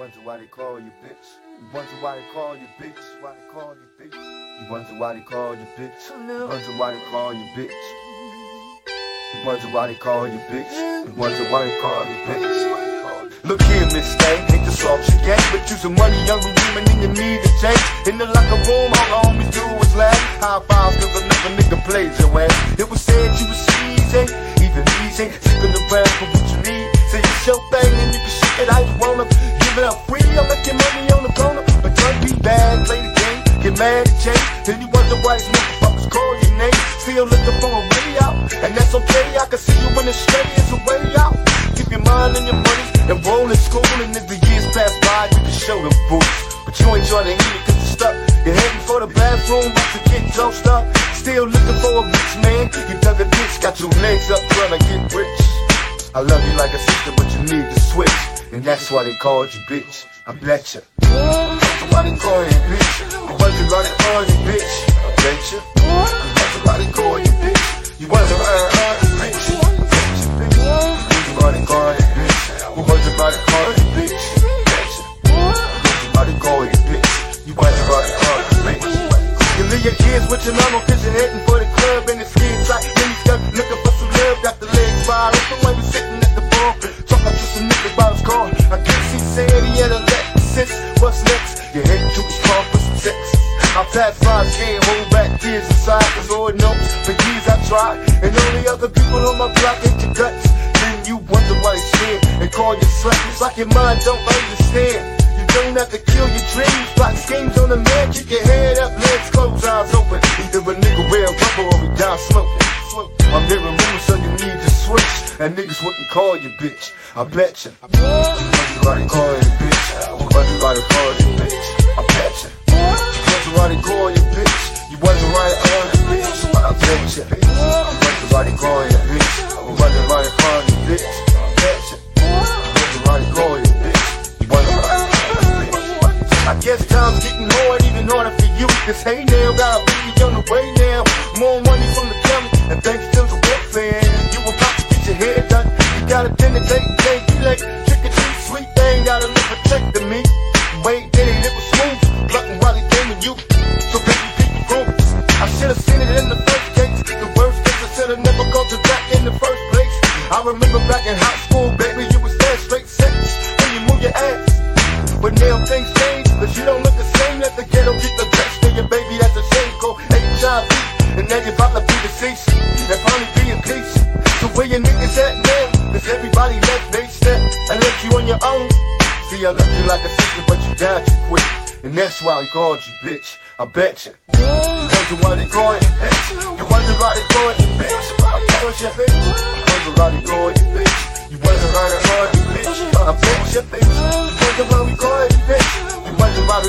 wonder why they call you bitch. You wonder why they call you bitch. Why they call you bitch. You wonder why they call you bitch. You wonder why they call you bitch. You wonder why they call you bitch. You wonder why they call you bitch. Look here, Miss Thing, hate to salt your game, but you some money younger woman and you need a change. In the locker room, all the homies do is laugh. High fives, cause another nigga plays your ass. It was said you was easy, even easy, sticking around for what you Then you wonder why these motherfuckers call your name. Still looking for a way out, and that's okay. I can see you when it's steady, it's a way out. Keep your mind and your money and in school. And as the years pass by, you can show the fools. But you ain't trying to eat it cause you're stuck. You're heading for the bathroom, about to get dosed up. Still looking for a rich man. You dug a ditch, got your legs up trying to get rich. I love you like a sister, but you need to switch. And that's why they called you bitch. I bet you. Why they call you bitch? Why they call you bitch. I bet you. You. You they call you bitch. You, call you bitch. You. I you. You bitch. You you bitch. You leave your kids with your mama cause you're heading for the club and you stuck looking for some love, got the legs wide open when you sitting at the bar. Talking to some nigga about his car. I guess he said he had a. What's next? You heading to his car for some sex. I passed five, can't hold back tears inside Cause Lord knows, for years I tried. And only other people on my block hate your guts. Then you wonder why they scared And call you slut It's like your mind don't understand. You don't have to kill your dreams. Plot schemes on the man Keep your head up, legs closed, eyes open. Either a nigga wear rubber or we die smoking. I'm hearing rumors so you need to switch. And niggas wouldn't call you bitch. I bet you Everybody call you bitch. Everybody call you Cause hey now, got a baby on the way now. More money from the county, and thanks to the welfare. You about to get your head done. You got a dinner date, date, you like trick or treat, sweet thing. Gotta live protect me. Wait, did it, it was smooth. Plotting while he came to you. So baby, people grow. I should've seen it in the first case. The worst case, I should've never called you back in the first place. I remember back in high school, baby, you was there straight sex when you move your ass. But now things change, cause you don't look the same. Let the ghetto get the best of your baby, that's a shame. Called HIV, and now you're about to be deceased. And finally be in peace. So where your niggas at now? Cause everybody left they step and left you on your own. See, I left you like a sister, but you died too quick. And that's why I called you bitch. I bet you. You wonder why they call you bitch. You why they call you bitch. I call you bitch.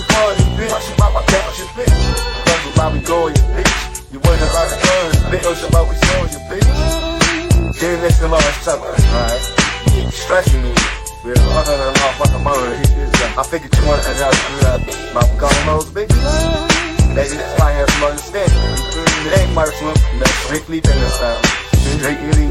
Why we you bitch. I bet you bitch. You wonder why we call you bitch. You why we call you bitch. Wonder why we call you bitch. Then that's the last supper, alright? Stressing me. We're all on the motherfucking mode. I figured you wanted to know my calling those bitches. They just might have some understanding. It ain't personal, that's strictly business style. Strictly